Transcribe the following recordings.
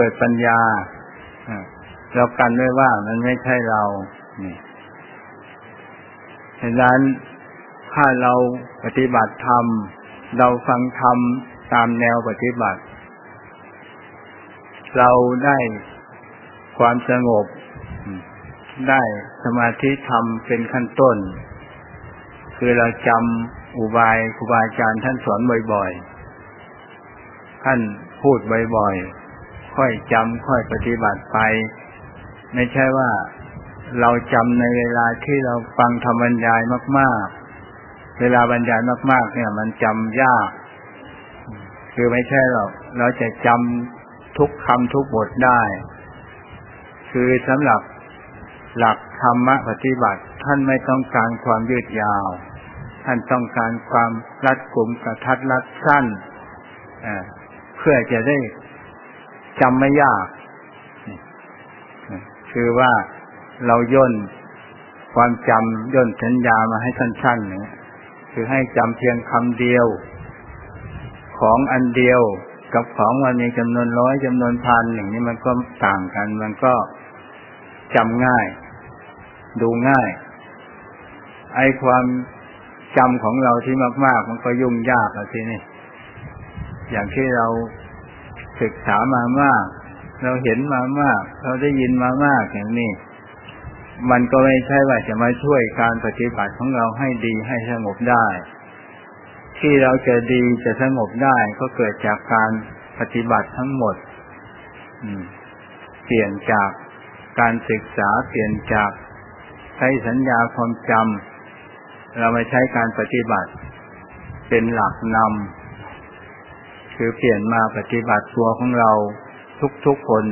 เกิดปัญญาเรากันไว้ว่ามันไม่ใช่เรานี่ฉะนั้นถ้าเราปฏิบัติธรรม เราฟังธรรมตามแนวปฏิบัติ เราได้ความสงบ ได้สมาธิธรรมเป็นขั้นต้น คือเราจำอุบายครูบาอาจารย์ท่านสอนบ่อยๆ ท่านพูดบ่อยๆ ค่อยจำค่อยปฏิบัติไป ไม่ใช่ว่าเราจำในเวลาที่เราฟังธรรมบรรยายมาก ๆ เวลาบรรยายมาก ๆ เนี่ย มันจำยาก คือไม่ใช่หรอกเราจะจำทุกคำทุกบทได้ คือสำหรับหลักธรรมะปฏิบัติ ท่านไม่ต้องการความยืดยาว ท่านต้องการความรัดกลุ่มกระทัดรัดสั้นเพื่อจะได้ จำไม่ยาก คือว่าเราย่นความจำย่นสัญญามาให้สั้นๆเนี่ยคือให้จำเพียงคำเดียว ของอันเดียวกับของมันมีจำนวนร้อยจำนวนพันอย่างนี้มันก็ต่างกัน มันก็จำง่าย ดูง่าย ไอความจำของเราที่มาก ๆ มันก็ยุ่งยากอะทีนี่อย่างที่เรา ศึกษามามาก เราเห็นมามาก เราได้ยินมามากอย่างนี้ มันก็ไม่ใช่ว่าจะมาช่วยการปฏิบัติของเราให้ดีให้สงบได้ ที่เราจะดีจะสงบได้ก็เกิดจากการปฏิบัติทั้งหมดเปลี่ยนจากการศึกษาเปลี่ยนจากใช้สัญญาความจำเรามาใช้การปฏิบัติ เป็นหลักนำ คือเปลี่ยนมาปฏิบัติตัวของเราทุกๆคน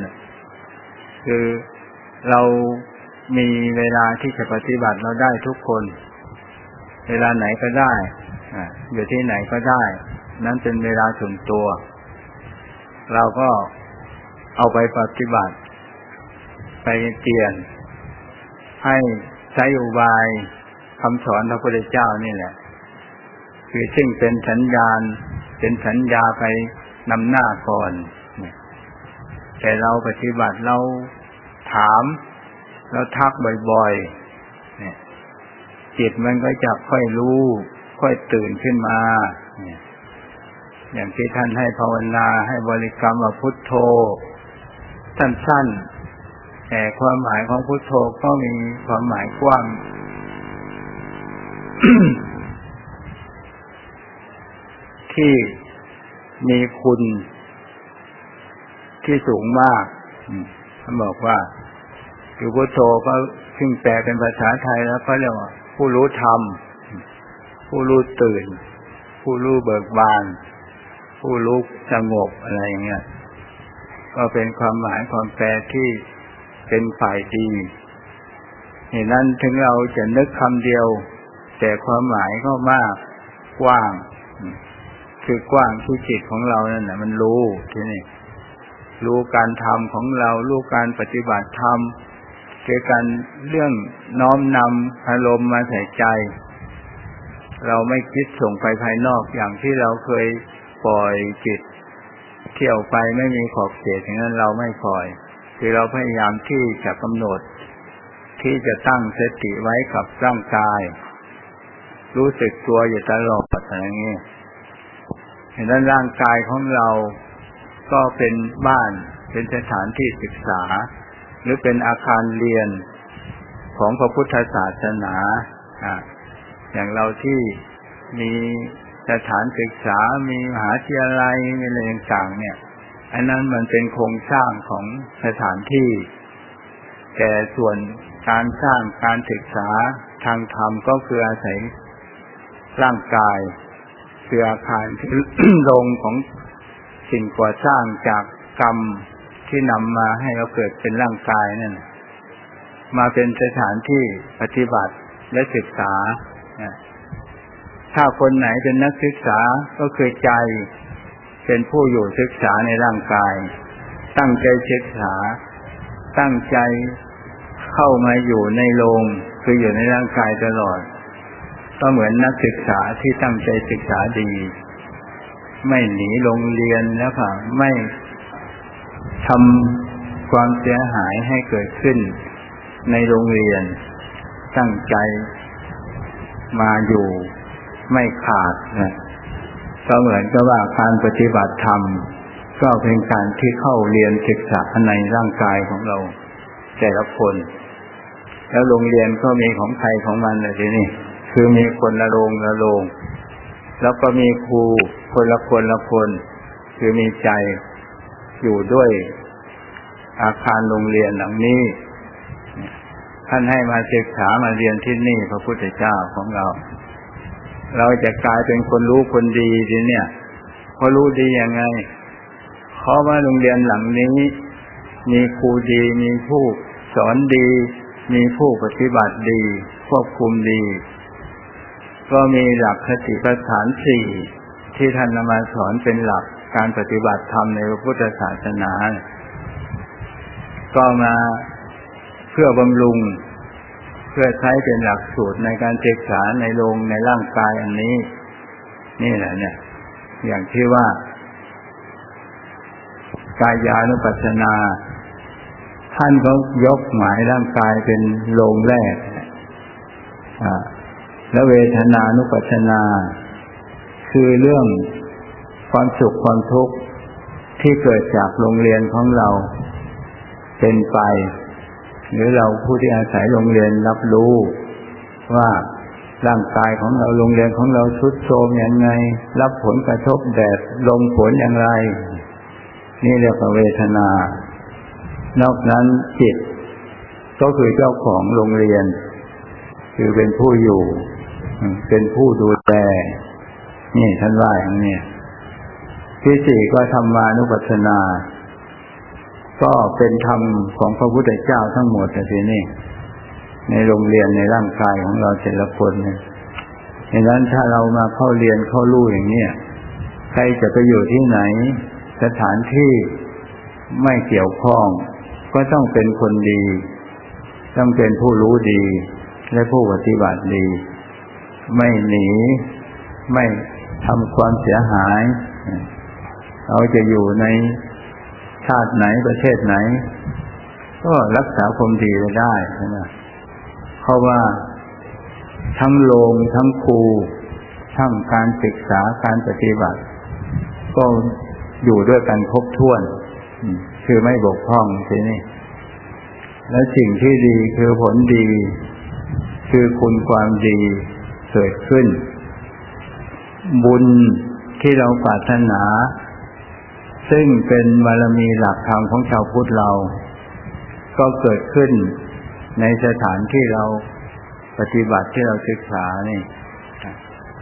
คือเรามีเวลาที่จะปฏิบัติเราได้ทุกคน เวลาไหนก็ได้อยู่ที่ไหนก็ได้ นั้นเป็นเวลาส่วนตัว เราก็เอาไปปฏิบัติ ไปเปลี่ยน ให้ใช้อุบายคำสอนพระพุทธเจ้านี่แหละ คือซึ่งเป็นสัญญาณ เป็นสัญญาไปนำหน้าก่อนแต่เราปฏิบัติเราถามแล้วทักบ่อยๆเจิตมันก็จะค่อยรู้ ค่อยตื่นขึ้นมาอย่างที่ท่านให้ภาวนาให้บริกรรมว่าพุทโธสั้นๆแต่ความหมายของพุทโธก็มีความหมายกว้าง ที่มีคุณที่สูงมากท่านบอกว่าคือพุทโธก็ซึ่งแปลเป็นภาษาไทยแล้วเขาเรียกว่า ผู้รู้ธรรม ผู้รู้ตื่น ผู้รู้เบิกบาน ผู้รู้สงบอะไรอย่างเงี้ย ก็เป็นความหมายความแปลที่เป็นฝ่ายดีเหตุนั้นถึงเราจะนึกคำเดียว แต่ความหมายก็มากกว้าง คือกว้างที่จิตของเรานั่นแหละมันรู้ที่นี่รู้การทำของเรา รู้การปฏิบัติธรรมคือการเรื่องน้อมนำอารมณ์มาใส่ใจ เราไม่คิดส่งไปภายนอกอย่างที่เราเคยปล่อยจิต เที่ยวไปไม่มีขอบเขตอย่างนั้นเราไม่ปล่อย คือเราพยายามที่จะกำหนด ที่จะตั้งสติไว้กับร่างกาย รู้สึกตัวอยู่ตลอดอย่างนี้ เห็นนั้นร่างกายของเราก็เป็นบ้านเป็นสถานที่ศึกษา หรือเป็นอาคารเรียนของพระพุทธศาสนาอย่างเราที่มีสถานศึกษา มีมหาวิทยาลัยมีอะไรต่างๆเนี่ย อันนั้นมันเป็นโครงสร้างของสถานที่ แต่ส่วนการสร้างการศึกษาทางธรรมก็คืออาศัยร่างกาย คืออาคารที่ลงของสิ่งก่อสร้างจากกรรมที่นำมาให้เราเกิดเป็นร่างกายนั่นมาเป็นสถานที่ปฏิบัติและศึกษา ถ้าคนไหนเป็นนักศึกษาก็คือใจ เป็นผู้อยู่ศึกษาในร่างกาย ตั้งใจศึกษา ตั้งใจเข้ามาอยู่ในโรงคืออยู่ในร่างกายตลอด ก็เหมือนนักศึกษาที่ตั้งใจศึกษาดี ไม่หนีโรงเรียนแล้วค่ะ ไม่ทำความเสียหายให้เกิดขึ้นในโรงเรียน ตั้งใจมาอยู่ไม่ขาดนะก็เหมือนกับว่าการปฏิบัติธรรม ก็เป็นการที่เข้าเรียนศึกษาในร่างกายของเรา แต่ละคน แล้วโรงเรียนก็มีของใครของมันเลยทีนี้ คือมีคนละโรงละโรงแล้วก็มีครูคนละคนละคน คือมีใจอยู่ด้วยอาคารโรงเรียนหลังนี้ ท่านให้มาศึกษามาเรียนที่นี่พระพุทธเจ้าของเรา เราจะกลายเป็นคนรู้คนดีทีเนี่ยเพราะรู้ดียังไงเพราะว่าโรงเรียนหลังนี้ มีครูดี มีผู้สอนดี มีผู้ปฏิบัติดี ควบคุมดี ก็มีหลักคติประฐานสี่ที่ท่านนำมาสอนเป็นหลักการปฏิบัติธรรมในพระพุทธศาสนา ก็มาเพื่อบำรุง เพื่อใช้เป็นหลักสูตรในการศึกษาในโรงในร่างกายอันนี้ นี่แหละเนี่ย อย่างที่ว่ากายานุปัสสนา ท่านเขายกหมายร่างกายเป็นโรงแรกอ่า แล้วเวทนานุปัสสนา คือเรื่องความสุขความทุกข์ที่เกิดจากโรงเรียนของเราเป็นไป หรือเราผู้ที่อาศัยโรงเรียนรับรู้ ว่าร่างกายของเราโรงเรียนของเราชุดโทมอย่างไง รับผลกระทบแดดลมฝนอย่างไร นี่เรียกว่าเวทนา นอกนั้นจิต ก็คือเจ้าของโรงเรียน คือเป็นผู้อยู่ เป็นผู้ดูแลนี่ท่านว่าอย่างนี้ที่สี่ก็ธรรมานุปัสสนา ก็เป็นธรรมของพระพุทธเจ้าทั้งหมดแต่ทีนี้ในโรงเรียนในร่างกายของเราแต่ละคนเนี่ยดังนั้นถ้าเรามาเข้าเรียนเข้ารู้อย่างเนี้ยใครจะไปอยู่ที่ไหน สถานที่ไม่เกี่ยวข้อง ก็ต้องเป็นคนดี ต้องเป็นผู้รู้ดี และผู้ปฏิบัติดี ไม่หนี ไม่ทำความเสียหาย เราจะอยู่ในชาติไหนประเทศไหน ก็รักษาความดีไว้ได้นะเพราะว่าทั้งโรงทั้งครูทั้งการศึกษาการปฏิบัติ ก็อยู่ด้วยกันครบถ้วนคือไม่บกพร่องทีนี้และสิ่งที่ดีคือผลดี คือคุณความดี เกิดขึ้น บุญที่เราปรารถนา ซึ่งเป็นบารมีหลักธรรมของชาวพุทธเรา ก็เกิดขึ้นในสถานที่เราปฏิบัติที่เราศึกษานี่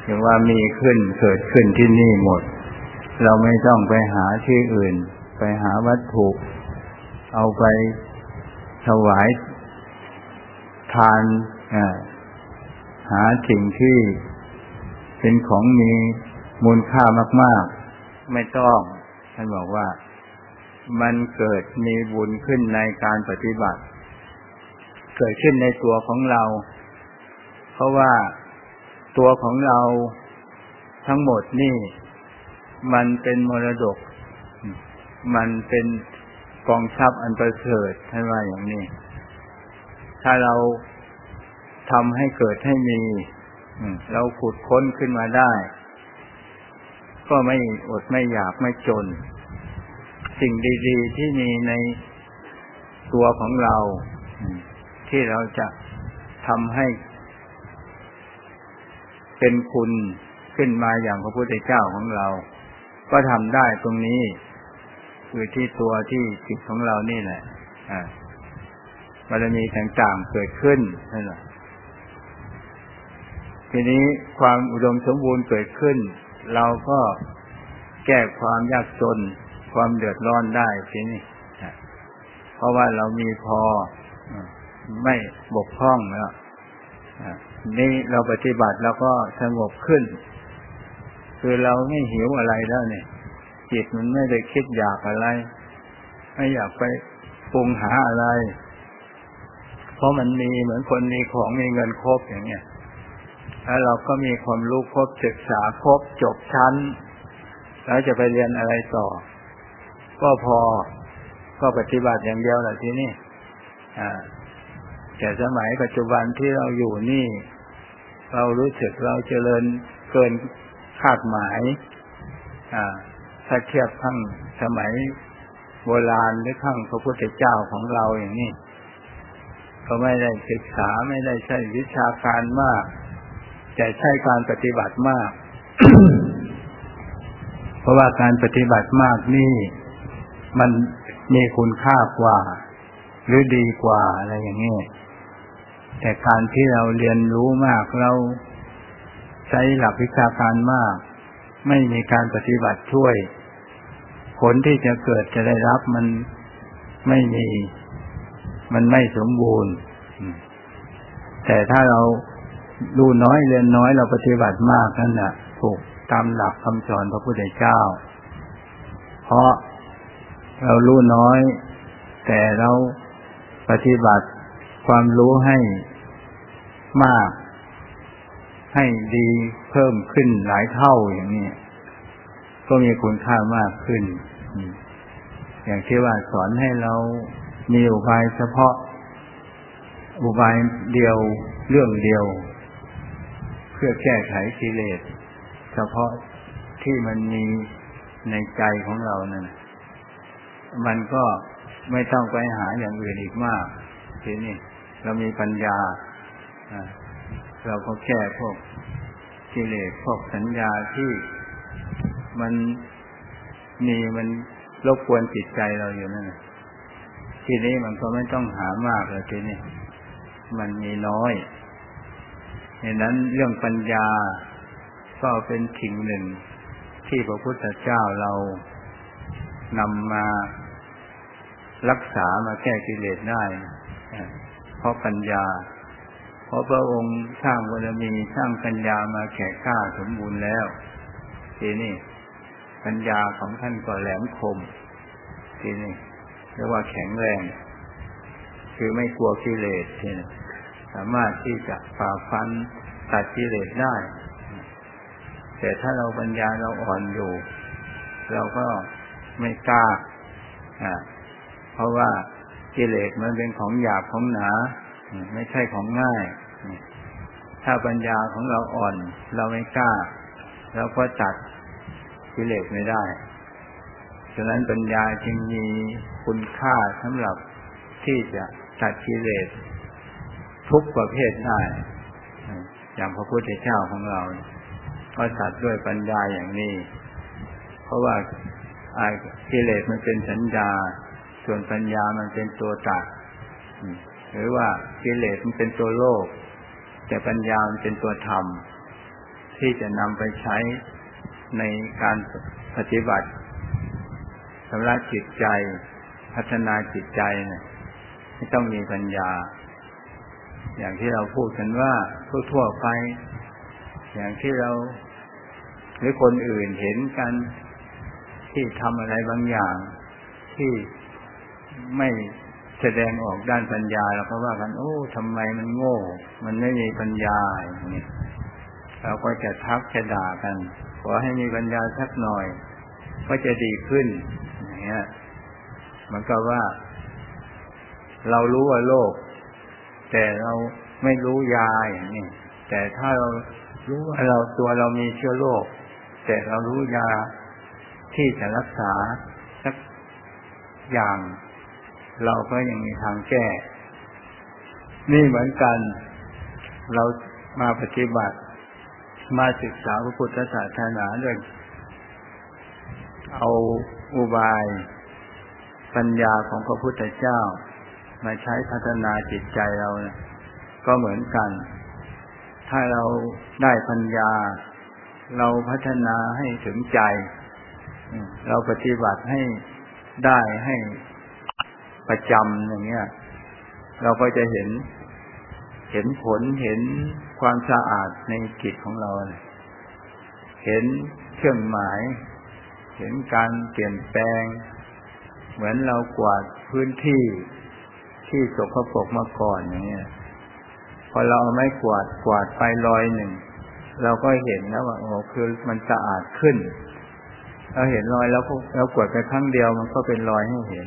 ถือว่ามีขึ้นเกิดขึ้นที่นี่หมด เราไม่ต้องไปหาที่อื่น ไปหาวัตถุ เอาไปถวายทานอะ หาสิ่งที่เป็นของมีมูลค่ามาก ๆ ไม่ต้อง ท่านบอกว่ามันเกิดมีบุญขึ้นในการปฏิบัติ เกิดขึ้นในตัวของเรา เพราะว่าตัวของเราทั้งหมดนี่ มันเป็นมรดก มันเป็นกองทรัพย์อันประเสริฐท่านว่าอย่างนี้ ถ้าเรา ทำให้เกิดให้มีเราขุดค้นขึ้นมาได้ ก็ไม่อดไม่อยากไม่จน สิ่งดีๆที่มีในตัวของเรา ที่เราจะทำให้ เป็นคุณขึ้นมาอย่างพระพุทธเจ้าของเรา ก็ทำได้ตรงนี้ คือที่ตัวที่จิตของเรานี่แหละบารมีต่างๆเกิดขึ้นนั่นแหละ ทีนี้ความอุดมสมบูรณ์เกิดขึ้น เราก็แก้ความยากจน ความเดือดร้อนได้ทีนี้เพราะว่าเรามีพอไม่บกพร่องแล้วนี่เราปฏิบัติแล้วก็สงบขึ้น คือเราไม่หิวอะไรแล้วเนี่ย จิตมันไม่ได้คิดอยากอะไร ไม่อยากไปปรุงหาอะไร เพราะมันมีเหมือนคนมีของมีเงินครบอย่างเงี้ย แล้วเราก็มีความรู้ครบศึกษาครบจบชั้น แล้วจะไปเรียนอะไรต่อ ก็พอก็ปฏิบัติอย่างเดียวแหละที่นี่แต่สมัยปัจจุบันที่เราอยู่นี่ เรารู้สึกเราเจริญเกินคาดหมายถ้าเทียบข้งสมัยโบราณหรือข้งพระพุทธเจ้าของเราอย่างนี้ ก็ไม่ได้ศึกษาไม่ได้ใช้วิชาการมาก แต่ใช้การปฏิบัติมาก เพราะว่าการปฏิบัติมากนี่ มันมีคุณค่ากว่า หรือดีกว่าอะไรอย่างนี้แต่การที่เราเรียนรู้มากเราใช้หลักวิชาการมาก ไม่มีการปฏิบัติช่วย ผลที่จะเกิดจะได้รับมันไม่มี มันไม่สมบูรณ์ แต่ถ้าเรา ดูน้อยเรียนน้อยเราปฏิบัติมากนั่นแหละถูกตามหลักคำสอนพระพุทธเจ้า เพราะเรารู้น้อย แต่เราปฏิบัติความรู้ให้มาก ให้ดีเพิ่มขึ้นหลายเท่าอย่างนี้ก็มีคุณค่ามากขึ้น อย่างที่ว่าสอนให้เรามีอุบายเฉพาะ อุบายเดียวเรื่องเดียว พื่อแก้ไขกิเลสเฉพาะที่มันมีในใจของเรานั่นมันก็ไม่ต้องไปหาอย่างอื่นอีกมากทีนี้เรามีปัญญาเราก็แก้พวกกิเลสพวกสัญญาที่มันมีมันรบกวนจิตใจเราอยู่นั่นทีนี้มันก็ไม่ต้องหามากเลยทีนี้มันมีน้อย ดังนั้นเรื่องปัญญาก็เป็นสิ่งหนึ่งที่พระพุทธเจ้าเรานำมารักษามาแก้กิเลสได้ เพราะปัญญา เพราะพระองค์สร้างบารมีสร้างปัญญามาแก่ข้าสมบูรณ์แล้วทีนี้ปัญญาของท่านก็แหลมคมทีนี้เรียกว่าแข็งแรง คือไม่กลัวกิเลสทีนี้ สามารถที่จะฝ่าฟันตัดกิเลสได้ แต่ถ้าเราปัญญาเราอ่อนอยู่ เราก็ไม่กล้าเพราะว่ากิเลสมันเป็นของหยาบของหนา ไม่ใช่ของง่าย ถ้าปัญญาของเราอ่อน เราไม่กล้า เราก็ตัดกิเลสไม่ได้ ฉะนั้นปัญญาจึงมีคุณค่าสำหรับที่จะตัดกิเลส ทุกประเภทได้อย่างพระพุทธเจ้าของเรา ก็ตัดด้วยปัญญาอย่างนี้ เพราะว่ากิเลสมันเป็นสัญญา ส่วนปัญญามันเป็นตัวตัดหรือว่ากิเลสมันเป็นตัวโลก แต่ปัญญามันเป็นตัวธรรม ที่จะนำไปใช้ในการปฏิบัติสำหรับจิตใจ พัฒนาจิตใจเนี่ยไม่ต้องมีปัญญา อย่างที่เราพูดกันว่าทั่วๆไป อย่างที่เราหรือคนอื่นเห็นกันที่ทำอะไรบางอย่าง ที่ไม่แสดงออกด้านปัญญาเราก็ว่ากัน โอ้ทำไมมันโง่ มันไม่มีปัญญาอย่างนี้เราก็จะทักจะด่ากัน ขอให้มีปัญญาสักหน่อย ก็จะดีขึ้นอย่างเงี้ยมันก็ว่า เรารู้ว่าโลก แต่เราไม่รู้ยาอย่างนี้แต่ถ้าเรารู้ว่าเราตัวเรามีเชื้อโรคแต่เรารู้ยาที่จะรักษาสักอย่าง เราก็ยังมีทางแก้ นี่เหมือนกัน เรามาปฏิบัติ มาศึกษาพระพุทธศาสนาด้วยเอาอุบาย ปัญญาของพระพุทธเจ้า มาใช้พัฒนาจิตใจเรานะก็เหมือนกัน ถ้าเราได้ปัญญา เราพัฒนาให้ถึงใจ เราปฏิบัติให้ได้ให้ประจำอย่างเงี้ย เราก็จะเห็น เห็นผลเห็นความสะอาดในจิตของเรา เห็นเครื่องหมาย เห็นการเปลี่ยนแปลง เหมือนเรากวาดพื้นที่ ที่สกปรกมาก่อนอย่างเงี้ยพอเราเอาไม้กวาดกวาดไปรอยหนึ่งเราก็เห็นแล้วว่าโอ้คือมันสะอาดขึ้นเราเห็นรอยแล้วเรากวาดไปครั้งเดียวมันก็เป็นรอยให้เห็น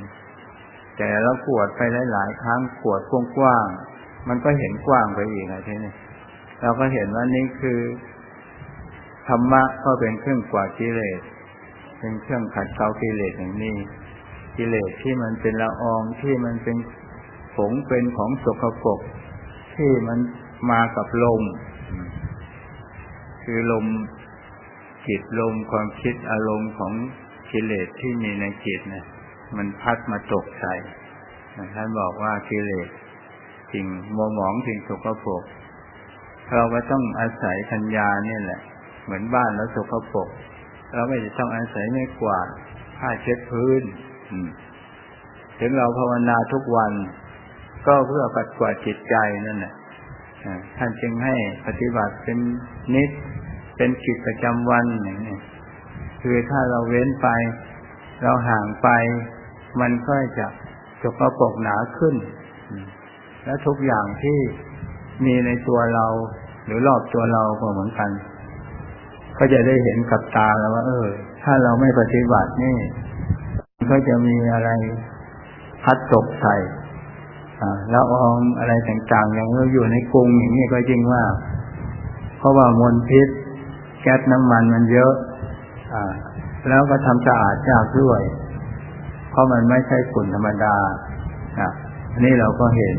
แต่เรากวดไปหลายๆครั้งกวดกว้างๆมันก็เห็นกว้างไปอีกนะทีนี้เราก็เห็นว่านี่คือธรรมะก็เป็นเครื่องกวาดกิเลสเป็นเครื่องขัดเกลากิเลสอย่างนี้กิเลสที่มันเป็นละอองที่มันเป็น ผงเป็นของสกปรกที่มันมากับลม คือลมจิตลมความคิดอารมณ์ของกิเลสที่มีในจิตเนี่ยมันพัดมาตกใส่ท่านบอกว่ากิเลสสิ่งมัวหมองสิ่งสกปรกเราก็ต้องอาศัยปัญญาเนี่ยแหละ เหมือนบ้านแล้วสกปรกเราไม่จะต้องอาศัยไม่กวาดผ้าเช็ดพื้นถึงเราภาวนาทุกวัน ก็เพื่อปัดกวาดจิตใจนั่นแหละท่านจึงให้ปฏิบัติเป็นนิด เป็นกิจประจำวันอย่างนี้คือถ้าเราเว้นไป เราห่างไป มันก็จะจกระปกหนาขึ้น และทุกอย่างที่มีในตัวเรา หรือรอบตัวเราก็เหมือนกัน ก็จะได้เห็นกับตาแล้วว่า เออ ถ้าเราไม่ปฏิบัตินี่ ก็จะมีอะไรพัดตกใส่ ล้วอองอะไรต่างๆ อย่างเราอยู่ในกรุงอย่างนี้ก็จริงว่า เพราะว่ามลพิษ แก๊สน้ำมันมันเยอะ อ่า แล้วก็ทำสะอาดยากด้วย เพราะมันไม่ใช่ฝุ่นธรรมดาอะอันนี้เราก็เห็น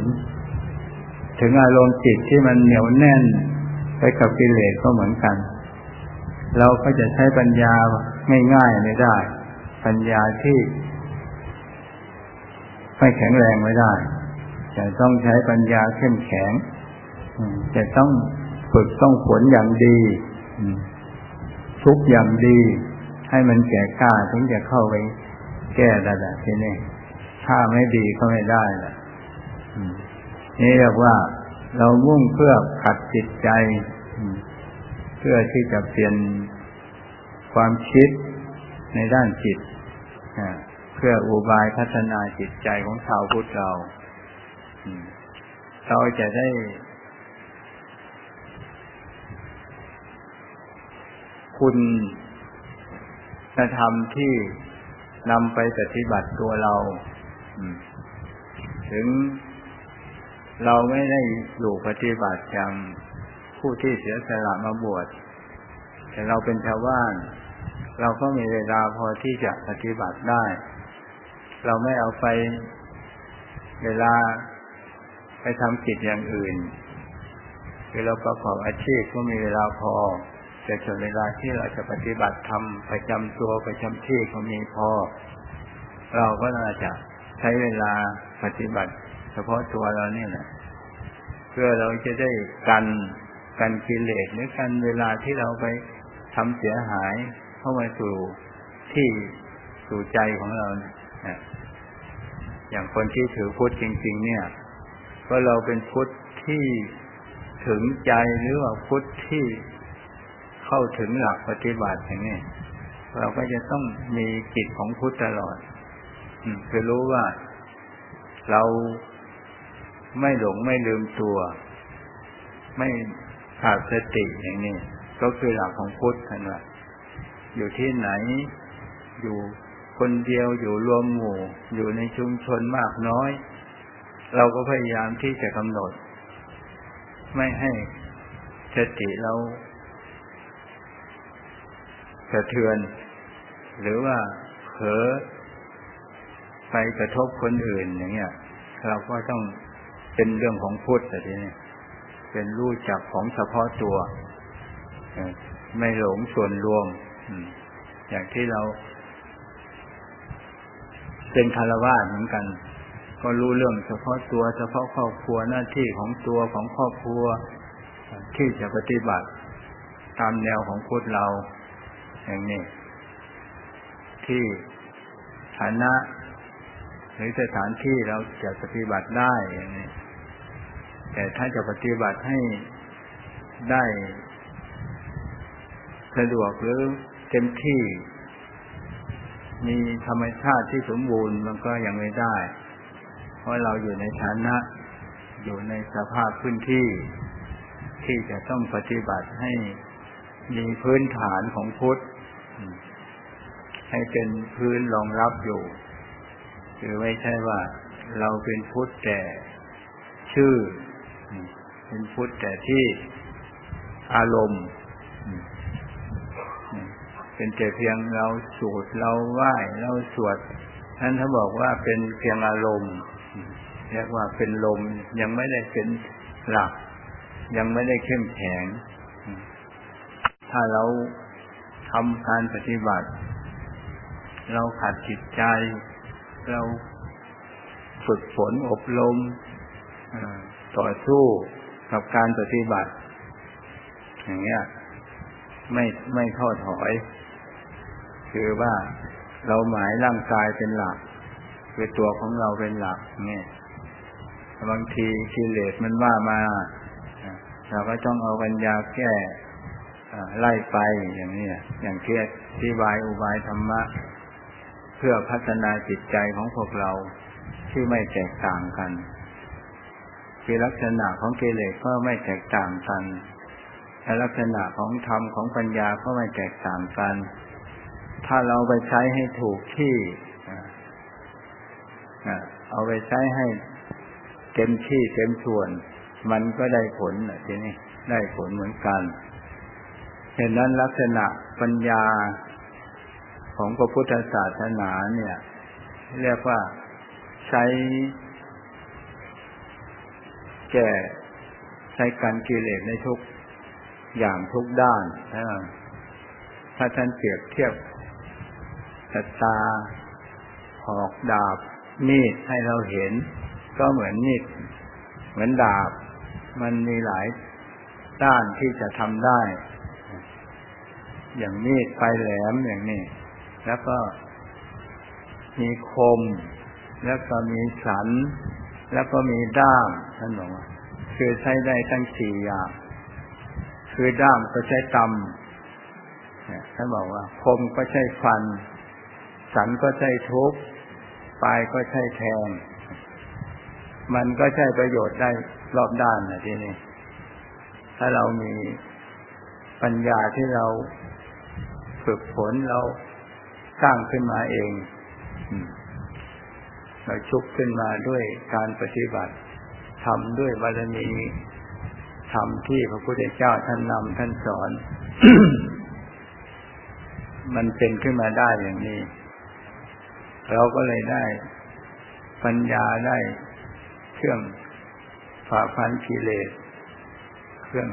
ถึงอารมณ์จิตที่มันเหนียวแน่นไปกับกิเลสก็เหมือนกัน เราก็จะใช้ปัญญาง่ายๆไม่ได้ ปัญญาที่ไม่แข็งแรงไม่ได้ จะต้องใช้ปัญญาเข้มแข็งจะต้องฝึกต้องฝนอย่างดีทุกอย่างดี ให้มันแก่กล้าถึงจะเข้าไปแก้ระดับที่นี่ถ้าไม่ดีก็ไม่ได้ละนี่เรียกว่าเรามุ่งเพื่อขัดจิตใจเพื่อที่จะเปลี่ยนความคิดในด้านจิตเพื่ออุบายพัฒนาจิตใจของชาวพุทธเรา เราจะได้คุณธรรมที่นำไปปฏิบัติตัวเรา ถึงเราไม่ได้อยู่ปฏิบัติอย่างผู้ที่เสียสละมาบวช แต่เราเป็นชาวบ้าน เราก็มีเวลาพอที่จะปฏิบัติได้ เราไม่เอาไปเวลา ไปทำกิจอย่างอื่นคือเราประกอบอาชีพก็มีเวลาพอแต่ส่วนเวลาที่เราจะปฏิบัติทำประจำตัวประจำที่ก็มีพอ เราก็น่าจะใช้เวลาปฏิบัติ เฉพาะตัวเราเนี่ยแหละเพื่อเราจะได้กันกันกิเลสหรือกันเวลาที่เราไปทำเสียหายเข้ามาสู่ที่สู่ใจของเราเนี่ยอย่างคนที่ถือพุทธจริง ๆ เนี่ย ก็เราเป็นพุทธที่ถึงใจหรือว่าพุทธที่เข้าถึงหลักปฏิบัติอย่างนี้เราก็จะต้องมีจิตของพุทธตลอดคือรู้ว่าเราไม่หลงไม่ลืมตัว ไม่ขาดสติอย่างนี้ก็คือหลักของพุทธกันว่าอยู่ที่ไหน อยู่คนเดียวอยู่รวมหมู่ อยู่ในชุมชนมากน้อย เราก็พยายามที่จะกำหนด ไม่ให้สติเราสะเทือน หรือว่าเผลอไปกระทบคนอื่นอย่างเงี้ย เราก็ต้องเป็นเรื่องของพุทธแต่ทีนี้เป็นรู้จักของเฉพาะตัวไม่หลงส่วนรวมอย่างที่เรา เป็นคารวะเหมือนกัน ก็รู้เรื่องเฉพาะตัวเฉพาะครอบครัวหน้าที่ของตัวของครอบครัวที่จะปฏิบัติตามแนวของพุทธเรา อย่างนี้ ที่ฐานะหรือสถานที่เราจะปฏิบัติได้อย่างนี้แต่ถ้าจะปฏิบัติให้ได้สะดวกหรือเต็มที่ มีธรรมชาติที่สมบูรณ์มันก็ยังไม่ได้ เพราะเราอยู่ในฐานะ อยู่ในสภาพพื้นที่ที่จะต้องปฏิบัติให้มีพื้นฐานของพุทธ ให้เป็นพื้นรองรับอยู่ คือไม่ใช่ว่าเราเป็นพุทธแต่ชื่อ เป็นพุทธแต่ที่อารมณ์เป็นแต่เพียงเราสูดเราไหว้เราสวดนั้นถ้าบอกว่าเป็นเพียงอารมณ์ เรียกว่าเป็นลมยังไม่ได้เป็นหลัก ยังไม่ได้เข้มแข็ง ถ้าเราทำการปฏิบัติ เราขัดจิตใจ เราฝึกฝนอบรมต่อสู้กับการปฏิบัติ อย่างเงี้ย ไม่ไม่ท้อถอย คือว่าเราหมายร่างกายเป็นหลัก คือตัวของเราเป็นหลัก เนี่ย บางทีกิเลสมันว่ามาเราก็ต้องเอาปัญญาแก้ไล่ไปอย่างนี้อย่างเทียที่วายอุบายธรรมะ เพื่อพัฒนาจิตใจของพวกเราที่ไม่แตกต่างกันคือลักษณะของกิเลสก็ไม่แตกต่างกันและลักษณะของธรรมของปัญญาก็ไม่แตกต่างกัน ถ้าเราไปใช้ให้ถูกที่เอาไปใช้ให้ เต็มที่เต็มส่วน มันก็ได้ผลทีนี้ได้ผลเหมือนกันเห็นนั้นลักษณะปัญญาของพระพุทธศาสนาเนี่ย เรียกว่าใช้แก่ใช้การกิเลสในทุกอย่างทุกด้านถ้าท่านเปรียบเทียบตาหอกดาบมีดให้เราเห็น ก็เหมือนมีดเหมือนดาบ มันมีหลายด้านที่จะทำได้ อย่างมีดไฟแหลมอย่างนี้ แล้วก็มีคม แล้วก็มีสัน แล้วก็มีด้ามท่านบอกว่าคือใช้ได้ทั้งสี่อย่างคือด้ามก็ใช้ตำท่านบอกว่า คมก็ใช้ฟัน สันก็ใช้ทุบปลายก็ใช้แทง มันก็ใช้ประโยชน์ได้รอบด้านนะที่นี่ถ้าเรามีปัญญาที่เราฝึกฝนเราสร้างขึ้นมาเองเราชุบขึ้นมาด้วยการปฏิบัติทำด้วยบารมีทำที่พระพุทธเจ้าท่านนำท่านสอน มันเป็นขึ้นมาได้อย่างนี้ เราก็เลยได้ปัญญาได้ เครื่องฝ่าฟันกิเลส เครื่อง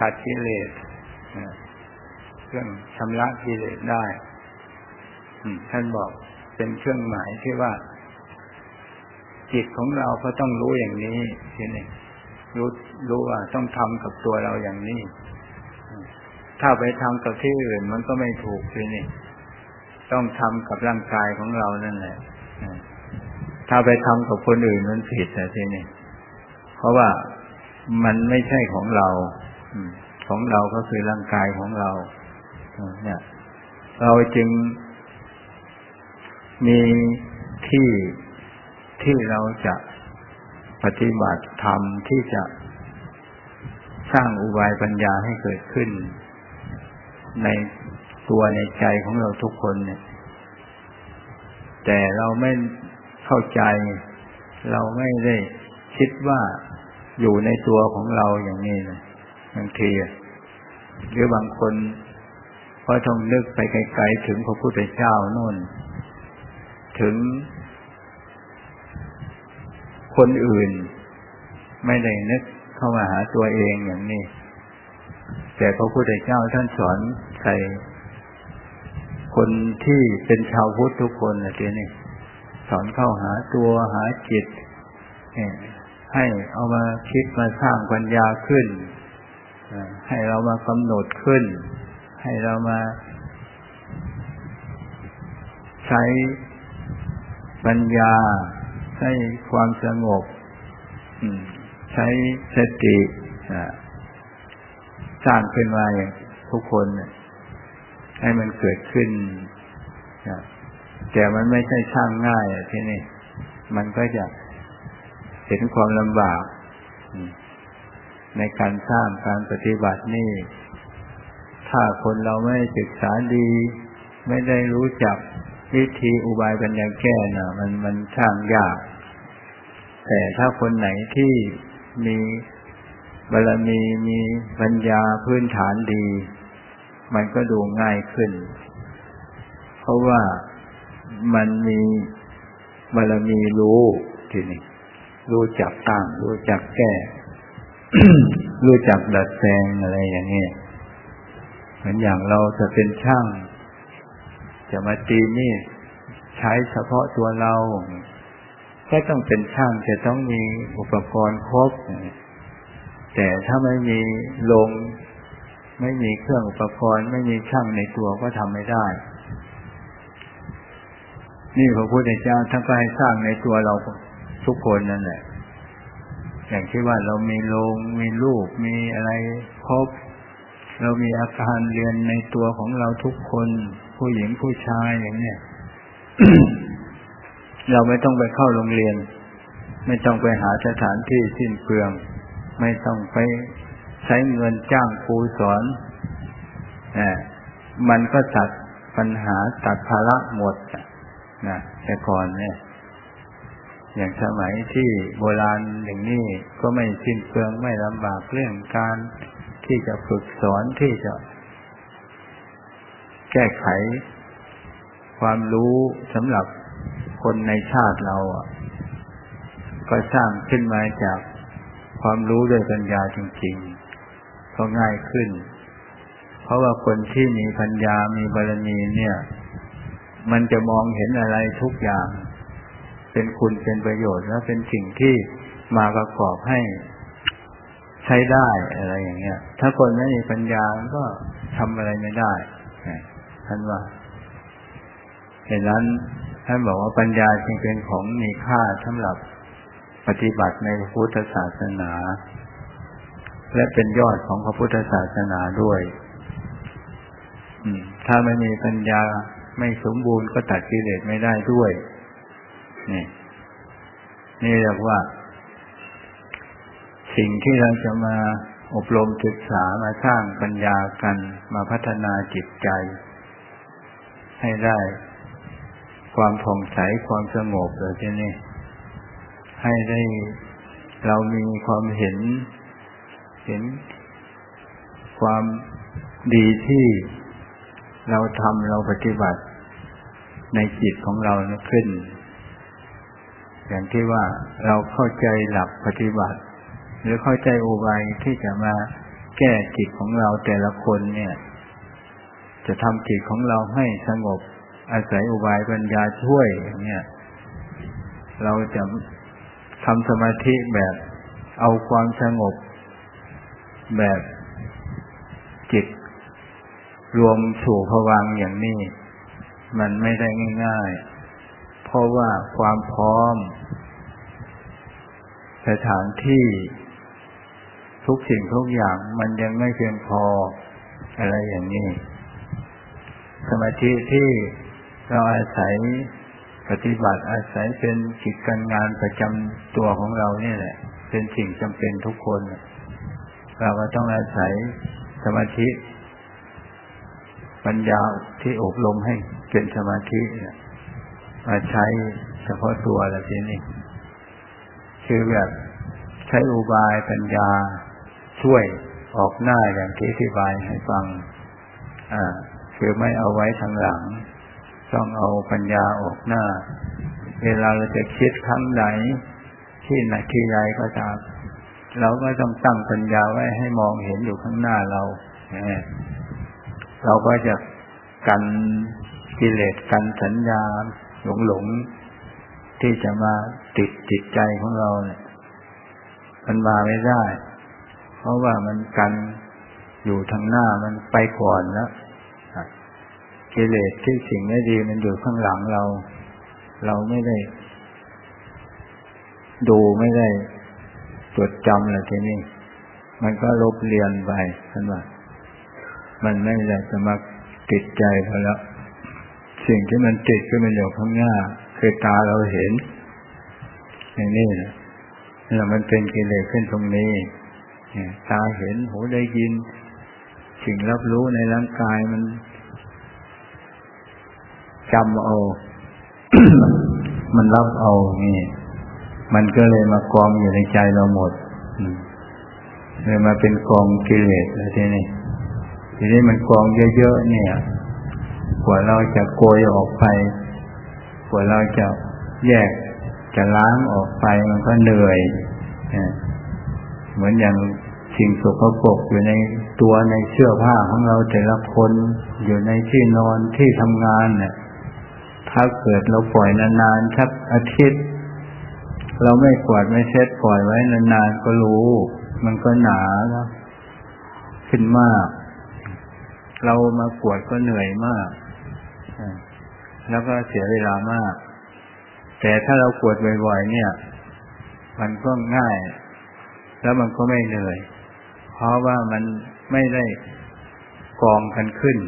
ตัดกิเลสเครื่องชำระกิเลสได้ท่านบอกเป็นเครื่องหมายที่ว่า จิตของเราก็ต้องรู้อย่างนี้ทีนี้รู้รู้ว่าต้องทำกับตัวเราอย่างนี้ ถ้าไปทำกับที่อื่นมันก็ไม่ถูกทีนี้ต้องทำกับร่างกายของเรานั่นแหละ ถ้าไปทำกับคนอื่นมันผิดแต่ทีนี้เพราะว่ามันไม่ใช่ของเราของเราก็คือร่างกายของเราเนี่ย เราจึงมีที่ที่เราจะปฏิบัติธรรมที่จะสร้างอุบายปัญญาให้เกิดขึ้น ในตัวในใจของเราทุกคนเนี่ย แต่เราไม่ เข้าใจ เราไม่ได้คิดว่าอยู่ในตัวของเราอย่างนี้นะบางทีหรือบางคนพอต้องนึกไปไกลๆถึงพระพุทธเจ้าโน่น ถึงคนอื่น ไม่ได้นึกเข้ามาหาตัวเองอย่างนี้ แต่พระพุทธเจ้าท่านสอนใส่คนที่เป็นชาวพุทธทุกคนนะทีนี้ อนเข้าหาตัวหาจิตให้เอามาคิดมาสร้างปัญญาขึ้น ให้เรามากำหนดขึ้น ให้เรามา ใช้ปัญญา ใช้ความสงบใช้สติสร้างขึ้นมาอย่างทุกคน ให้มันเกิดขึ้น แต่มันไม่ใช่ช่างง่ายอะที่นี่มันก็จะเห็นความลำบาก ในการสร้างการปฏิบัตินี่ ถ้าคนเราไม่ศึกษาดี ไม่ได้รู้จักวิธีอุบายปัญญาแก้น่ะ มันมันช่างยาก แต่ถ้าคนไหนที่มีบารมีมีปัญญาพื้นฐานดี มันก็ดูง่ายขึ้น เพราะว่า มันมีบารมีรู้ทีนี้รู้จักตั้งรู้จักแก้รู้จักดัดแปลงอะไรอย่างเงี้ยเหมือนอย่างเราจะเป็นช่าง จะมาตีนี่ ใช้เฉพาะตัวเราก็ต้องเป็นช่างจะต้องมีอุปกรณ์ครบ แต่ถ้าไม่มีลง ไม่มีเครื่องอุปกรณ์ ไม่มีช่างในตัวก็ทำไม่ได้ นี่พระพุทธเจ้าท่านก็ให้สร้างในตัวเราทุกคนนั่นแหละอย่างที่ว่าเรามีโรงมีลูกมีอะไรครบเรามีอาการเรียนในตัวของเราทุกคน ผู้หญิงผู้ชายอย่างเนี้ยเราไม่ต้องไปเข้าโรงเรียน ไม่ต้องไปหาสถานที่สิ้นเปลือง ไม่ต้องไปใช้เงินจ้างครูสอนมันก็ตัดปัญหาตัดภาระหมด นะแต่ก่อนเนี่ย อย่างสมัยที่โบราณอย่างนี้ก็ไม่สิ้นเปลืองไม่ลำบากเรื่องการที่จะฝึกสอนที่จะ แก้ไขความรู้สำหรับคนในชาติเราอะ ก็สร้างขึ้นมาจากความรู้ด้วยปัญญาจริงๆ ก็ง่ายขึ้น เพราะว่าคนที่มีปัญญามีบารมีเนี่ย มันจะมองเห็นอะไรทุกอย่าง เป็นคุณเป็นประโยชน์และเป็นสิ่งที่มาประกอบให้ใช้ได้อะไรอย่างเงี้ย ถ้าคนไม่มีปัญญาก็ทำอะไรไม่ได้ท่านว่าเห็นนั้นท่านบอกว่าปัญญาจึงเป็นของมีค่าสำหรับปฏิบัติในพุทธศาสนา และเป็นยอดของพระพุทธศาสนาด้วยถ้าไม่มีปัญญา ไม่สมบูรณ์ก็ตัดกิเลสไม่ได้ด้วย นี่ นี่เรียกว่า สิ่งที่เราจะมาอบรมศึกษามาสร้างปัญญากันมาพัฒนาจิตใจ ให้ได้ความผ่องใสความสงบเลยทีนี้ให้ได้เรามีความเห็น เห็นความดีที่ เราทำเราปฏิบัติในจิตของเราขึ้น อย่างที่ว่าเราเข้าใจหลักปฏิบัติ หรือเข้าใจอุบายที่จะมาแก้จิตของเราแต่ละคนเนี่ย จะทำจิตของเราให้สงบอาศัยอุบายปัญญาช่วยอย่างเนี้ยเราจะทำสมาธิแบบเอาความสงบแบบจิต รวมสู่ผวังอย่างนี้ มันไม่ได้ง่าย ๆ เพราะว่าความพร้อม สถานที่ทุกสิ่งทุกอย่างมันยังไม่เพียงพอ อะไรอย่างนี้ สมาธิที่เราอาศัยปฏิบัติอาศัยเป็นกิจการงานประจำตัวของเราเนี่ยแหละ เป็นสิ่งจำเป็นทุกคน เราก็ต้องอาศัยสมาธิ ปัญญาที่อบรมให้เป็นสมาธิมาใช้เฉพาะตัวละทีนี้คือแบบใช้อุบายปัญญาช่วยออกหน้าอย่างที่อธิบายให้ฟัง อ่า คือไม่เอาไว้ทางหลัง ต้องเอาปัญญาออกหน้า เวลาเราจะคิดครั้งไหน ที่ไหนที่ใดก็ตามเราก็ต้องตั้งปัญญาไว้ให้มองเห็นอยู่ข้างหน้าเรา เราก็จะกันกิเลสกันสัญญาหลงหลงที่จะมาติดจิตใจของเราเนี่ย มันมาไม่ได้ เพราะว่ามันกันอยู่ทางหน้ามันไปก่อนแล้วกิเลสที่สิ่งไม่ดีมันอยู่ข้างหลังเรา เราไม่ได้ ดูไม่ได้ จดจำเลยทีนี้ มันก็ลบเรียนไปท่านว่า มันไม่ได้จะมาติดใจเขาแล้ว สิ่งที่มันติดก็มันอยู่ข้างหน้า คือตาเราเห็น อย่างนี้นะแล้วมันเป็นกิเลสขึ้นตรงนี้ตาเห็นหูได้ยิน สิ่งรับรู้ในร่างกายมันจำเอา มันรับเอานี่ มันก็เลยมากองอยู่ในใจเราหมดเลยมาเป็นกองกิเลสเลยทีนี้ ทีนี้มันกองเยอะๆเนี่ยกว่าเราจะโกยออกไปกว่าเราจะแยกจะล้างออกไปมันก็เหนื่อยเหมือนอย่างสิ่งสกปรกอยู่ในตัวในเสื้อผ้าของเราแต่ละคนอยู่ในที่นอนที่ทำงานเนี่ยถ้าเกิดเราปล่อยนานๆสักอาทิตย์ เราไม่กวาดไม่เช็ดปล่อยไว้นานๆก็รู้ มันก็หนาแล้วขึ้นมาก เรามากวดก็เหนื่อยมาก แล้วก็เสียเวลามาก แต่ถ้าเรากวดบ่อยๆเนี่ย มันก็ง่าย แล้วมันก็ไม่เหนื่อย เพราะว่ามันไม่ได้กองกันขึ้น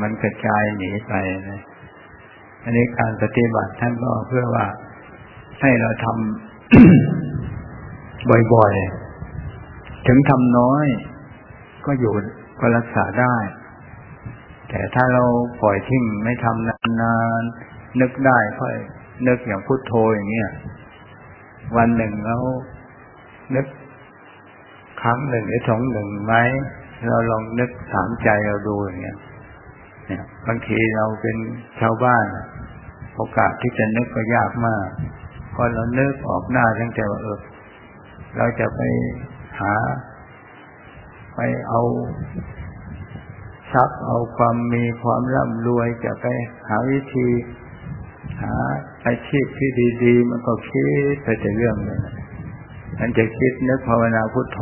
มันกระจายหนีไปนะอันนี้การปฏิบัติท่านก็เพื่อว่าให้เราทำบ่อยๆ ถึงทำน้อย ก็อยู่ ก็รักษาได้ แต่ถ้าเราปล่อยทิ้งไม่ทำนานๆนึกได้ค่อยนึกอย่างพุทโธอย่างเงี้ยวันหนึ่งแล้วนึกครั้งหนึ่งหรือสองหนึ่งไหมเราลองนึกถามใจเราดูอย่างเงี้ยเนี่ยบางทีเราเป็นชาวบ้าน โอกาสที่จะนึกก็ยากมากพอเรานึกออกหน้าตั้งแต่ว่าเออเราจะไปหา ไปเอาทรัพย์เอาความมีความร่ำรวยจะไปหาวิธี หาอาชีพที่ดี ๆ มันก็คิดไปแต่เรื่องนี้มันจะคิดนึกภาวนาพุทโธ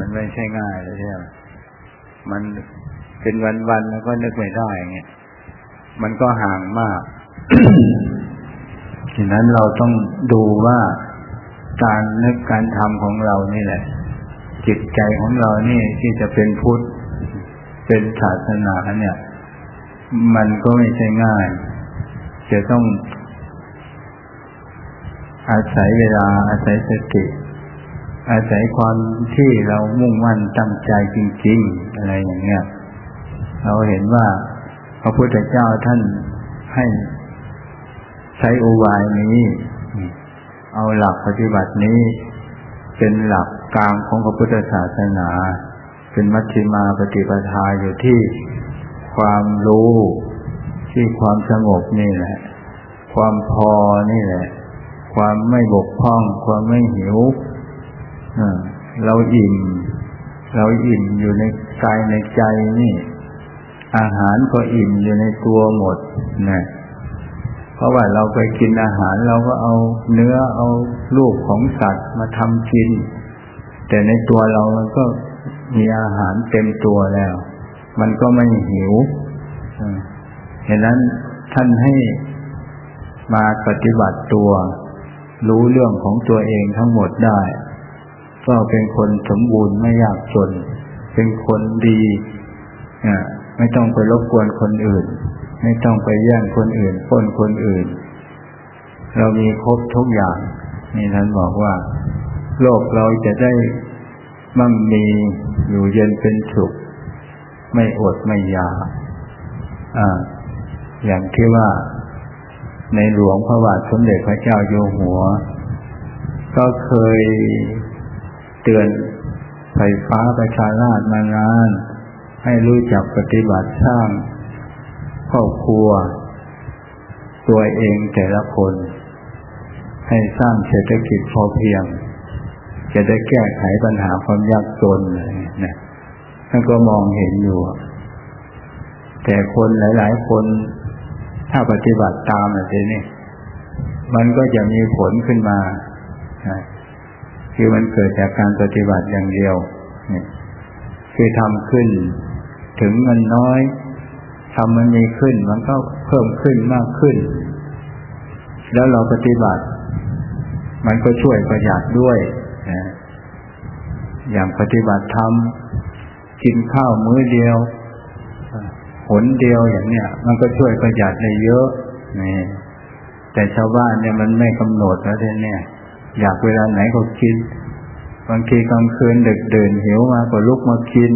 มันไม่ใช่ง่ายเลยใช่ไหมมันเป็นวันๆแล้วก็นึกไม่ได้เงี้ยมันก็ห่างมากฉะนั้นเราต้องดูว่าการนึกการทำของเรานี่แหละ จิตใจของเรานี่ที่จะเป็นพุทธ เป็นศาสนาเนี่ย มันก็ไม่ใช่ง่าย จะต้องอาศัยเวลาอาศัยสติ อาศัยความที่เรามุ่งมั่นตั้งใจจริง ๆ อะไรอย่างเงี้ยเราเห็นว่าพระพุทธเจ้าท่านให้ใช้อุบายนี้ เอาหลักปฏิบัตินี้ เป็นหลักกลางของพระพุทธศาสนา เป็นมัชฌิมาปฏิปทาอยู่ที่ความรู้ที่ความสงบนี่แหละ ความพอนี่แหละ ความไม่บกพร่อง ความไม่หิวเราอิ่ม เราอิ่มอยู่ในกายในใจนี่ อาหารก็อิ่มอยู่ในตัวหมดนะเพราะว่าเราไปกินอาหารเราก็เอาเนื้อเอาลูกของสัตว์มาทำกิน แต่ในตัวเราก็มีอาหารเต็มตัวแล้ว มันก็ไม่หิวเห็นนั้นท่านให้มาปฏิบัติตัว รู้เรื่องของตัวเองทั้งหมดได้ ก็เป็นคนสมบูรณ์ไม่ยากจน เป็นคนดีไม่ต้องไปรบกวนคนอื่น ไม่ต้องไปแย่งคนอื่นป้นคนอื่น เรามีครบทุกอย่างนี่ท่านบอกว่า โลกเราจะได้มั่งมีอยู่เย็นเป็นสุข ไม่อดไม่ยาอ่า อย่างที่ว่าในหลวงพระบาทสมเด็จพระเจ้าอยู่หัว ก็เคยเตือนไฟฟ้าประชาราชมานาน ให้รู้จักปฏิบัติสร้างครอบครัว ตัวเองแต่ละคน ให้สร้างเศรษฐกิจพอเพียง จะได้แก้ไขปัญหาความยากจนเลยนะท่านก็มองเห็นอยู่ แต่คนหลาย ๆ คนถ้าปฏิบัติตามแบบนี้มันก็จะมีผลขึ้นมาคือมันเกิดจากการปฏิบัติอย่างเดียวคือทำขึ้น ถึงเงินน้อยทำมันมีขึ้น มันก็เพิ่มขึ้นมากขึ้น แล้วเราปฏิบัติ มันก็ช่วยประหยัดด้วย อย่างปฏิบัติทำกินข้าวมื้อเดียวหนเดียวอย่างเนี้ยมันก็ช่วยประหยัดได้เยอะนี่แต่ชาวบ้านเนี่ยมันไม่กำหนดแล้วเนี่ย อยากเวลาไหนก็กิน บางทีกลางคืนดึกเดินหิวมาก็ลุกมากิน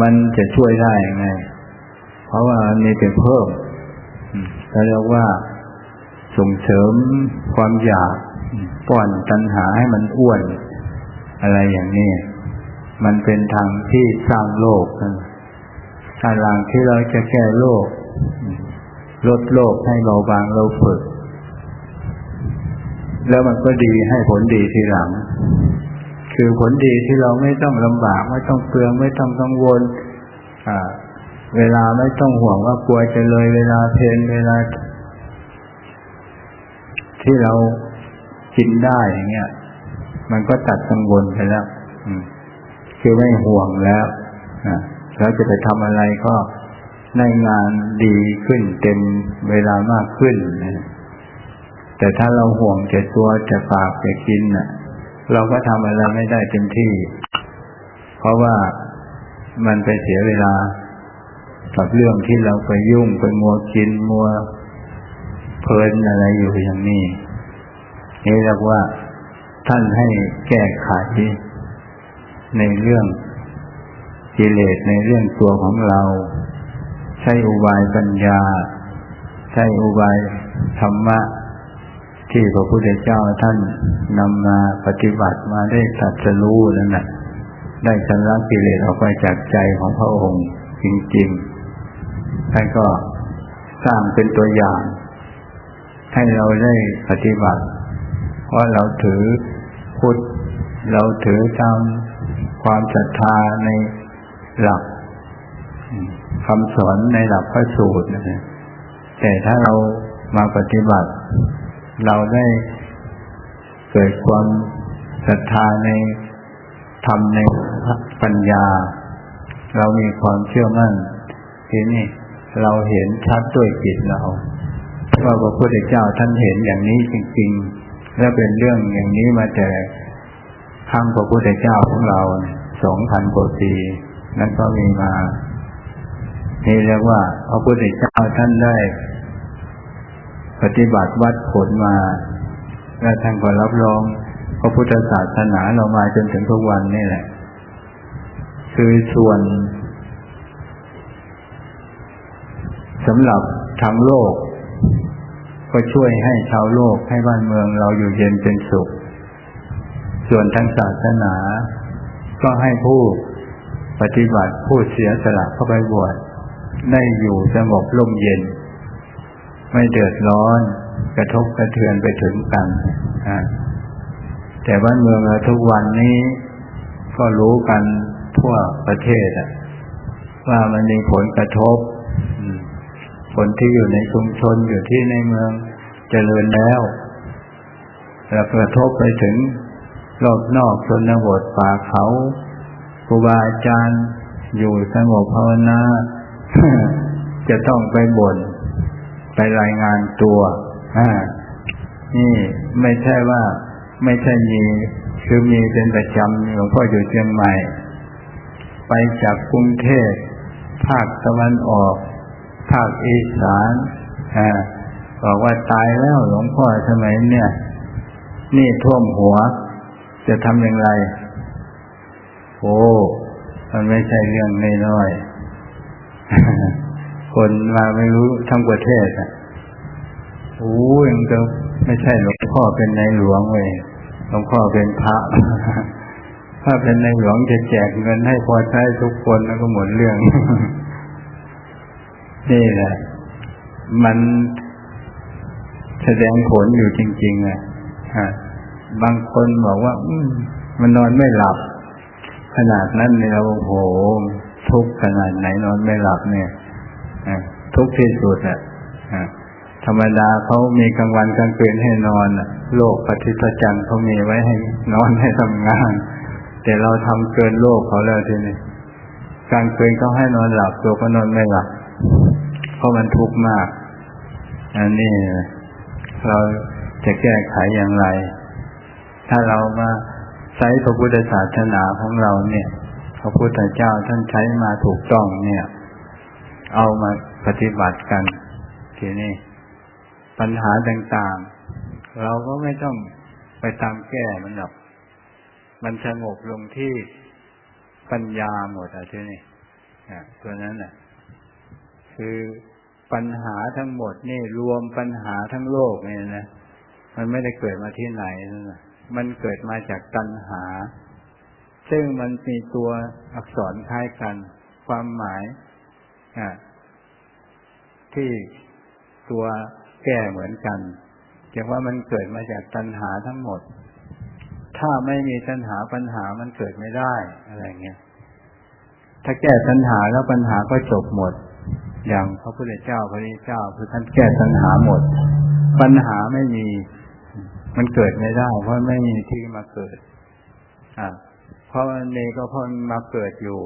มันจะช่วยได้ยังไง เพราะว่ามีแต่เพิ่มเราเรียกว่าส่งเสริมความอยากป้อนตัณหาให้มันอ้วน อะไรอย่างนี้ มันเป็นทางที่สร้างโลกถ้าหลังที่เราจะแก้โลก ลดโลกให้เบาบางเราฝึก แล้วมันก็ดีให้ผลดีทีหลัง คือผลดีที่เราไม่ต้องลำบากไม่ต้องเปลืองไม่ต้องกังวลเวลาไม่ต้องห่วงว่ากลัวจะเลยเวลาเพลนเวลาที่เรากินได้อย่างเงี้ย มันก็ตัดกังวลไปแล้วคือไม่ห่วงแล้วแล้วจะไปทำอะไรก็ในงานดีขึ้นเต็มเวลามากขึ้น แต่ถ้าเราห่วงแต่ตัวจะปากจะกินน่ะ เราก็ทำอะไรไม่ได้เต็มที่ เพราะว่ามันไปเสียเวลา กับเรื่องที่เราไปยุ่งไปมัวกินมัวเพลินอะไรอยู่อย่างนี้นี่เรียกว่า ท่านให้แก้ไขในเรื่องกิเลสในเรื่องตัวของเรา ใช้อุบายปัญญา ใช้อุบายธรรมะ ที่พระพุทธเจ้าท่านนำมาปฏิบัติมาได้ตัดสรู้นั่นแหละได้ชำระกิเลสออกไปจากใจของพระองค์จริงๆท่านก็สร้างเป็นตัวอย่าง ให้เราได้ปฏิบัติ เพราะเราถือ พุทธ เราถือตามความศรัทธาในหลักคำสอนในหลักพระสูตรนะแต่ถ้าเรามาปฏิบัติ เราได้เกิดความศรัทธาในธรรมในปัญญา เรามีความเชื่อมั่นทีนี้เราเห็นชัดด้วยจิตเราว่าพระพุทธเจ้าท่านเห็นอย่างนี้จริง ๆ และเป็นเรื่องอย่างนี้มาแต่ครั้งพระพุทธเจ้าของเราสองพันกว่าปีนั้นก็มีมานี่เรียกว่าพระพุทธเจ้าท่านได้ปฏิบัติวัดผลมา และท่านก็รับรองพระพุทธศาสนาเรามาจนถึงทุกวันนี่แหละ คือส่วนสำหรับทางโลก ก็ช่วยให้ชาวโลกให้บ้านเมืองเราอยู่เย็นเป็นสุข ส่วนทางศาสนา ก็ให้ผู้ปฏิบัติผู้เสียสละเข้าไปบวชได้อยู่สงบร่มเย็น ไม่เดือดร้อนกระทบกระเทือนไปถึงกันแต่บ้านเมืองเราทุกวันนี้ก็รู้กันทั่วประเทศว่ามันมีผลกระทบ คนที่อยู่ในชุมชนอยู่ที่ในเมืองจเจริญแล้วแล้วกระทบไปถึงรอบนอกชนบทป่าเขาครูบาอาจารย์อยู่สงบภาวนา จะต้องไปบน่นไปรายงานตัวนี่ไม่ใช่ว่าไม่ใช่มีคือมีเป็นประจำหลวงพ่ออยู่เชียงใหม่ ไปจากกรุงเทพภาคตะวันออก ภาคอีสานอบอกว่าตายแล้วหลวงพ่อสมัยเนี่ย นี่ท่วมหัว จะทำอย่างไร โอ้ มันไม่ใช่เรื่องน้อยๆคนมาไม่รู้ทั้งประเทศอะโอ้ยังจะไม่ใช่หลวงพ่อเป็นในหลวงเว้ยหลวงพ่อเป็นพระถ้าเป็นในหลวงจะแจกเงินให้พอใช้ทุกคนแล้วก็หมดเรื่อง นี่แหละ มันแสดงผลอยู่จริง ๆ อะบางคนบอกว่า อืมันนอนไม่หลับ ขนาดนั้นเนี่ยโอ้โห ทุกขนาดไหนนอนไม่หลับเนี่ยทุกที่สุดอะธรรมดาเขามีกลางวันกลางคืนให้นอนโลกปฏิจจันเขามีไว้ให้นอนให้ทำงาน แต่เราทำเกินโลกเขาแล้วทีนี้กลางคืนเขาให้นอนหลับตัวก็นอนไม่หลับ เพราะมันทุกข์มาก อันนี้เราจะแก้ไขอย่างไร ถ้าเรามาใช้พระพุทธศาสนาของเราเนี่ย พระพุทธเจ้าท่านใช้มาถูกต้องเนี่ย เอามาปฏิบัติกันทีนี้ปัญหาต่างๆ เราก็ไม่ต้องไปตามแก้มันหรอก มันสงบลงที่ปัญญาหมดอะทีนี้ตัวนั้นน่ะ คือปัญหาทั้งหมดนี่รวมปัญหาทั้งโลกเนี่ยนะมันไม่ได้เกิดมาที่ไหนนะมันเกิดมาจากตัณหา ซึ่งมันมีตัวอักษรคล้ายกัน ความหมายที่ตัวแก้เหมือนกันจึงว่ามันเกิดมาจากตัณหาทั้งหมด ถ้าไม่มีตัณหาปัญหามันเกิดไม่ได้อะไรเงี้ย ถ้าแก้ตัณหาแล้วปัญหาก็จบหมด อย่างพระพุทธเจ้าพระนิเจ้าคือท่านแก้ตัณหาหมด ปัญหาไม่มี มันเกิดไม่ได้ เพราะไม่มีที่มาเกิด อ่าเพราะนเนก็เพราะมันมาเกิดอยู่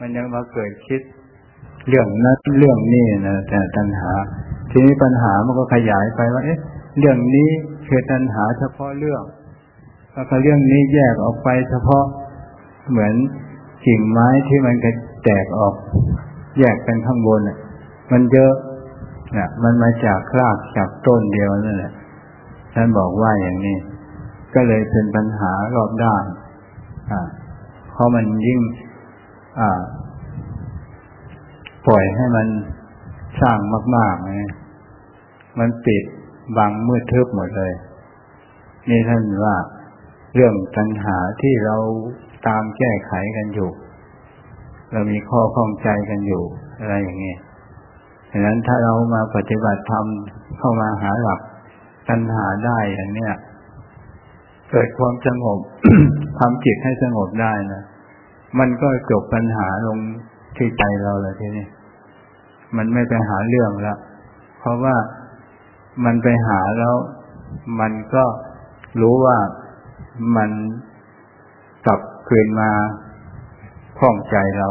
มันยังมาเกิดคิดเรื่องนั้นเรื่องนี้นะแต่ตัณหา ทีนี้ปัญหามันก็ขยายไปว่าเอ๊ะเรื่องนี้คือตัณหาเฉพาะเรื่องแล้วก็เรื่องนี้แยกออกไปเฉพาะเหมือนกิ่งไม้ที่มันกระแตกออก แยกกันข้างบนมันเยอะเนี่ยมันมาจากคลากจากต้นเดียวนั่นแหละท่านบอกว่าอย่างนี้ ก็เลยเป็นปัญหารอบด้านอ่าเพราะมันยิ่ง อ่า ปล่อยให้มันสร้างมากๆไงมันปิดบังมืดทึบหมดเลย นี่ท่านว่าเรื่องปัญหาที่เราตามแก้ไขกันอยู่ เรามีข้อข้องใจกันอยู่อะไรอย่างนี้ดังนั้นถ้าเรามาปฏิบัติธรรมเข้ามาหาหลักปัญหาได้อย่างเนี้ยเกิดความสงบทำจิตให้สงบได้นะมันก็จบปัญหาลงที่ใจเราเลยทีนี้มันไม่ไปหาเรื่องแล้วเพราะว่ามันไปหาแล้ว มันก็รู้ว่ามันกลับคืนมา คล้องใจเรา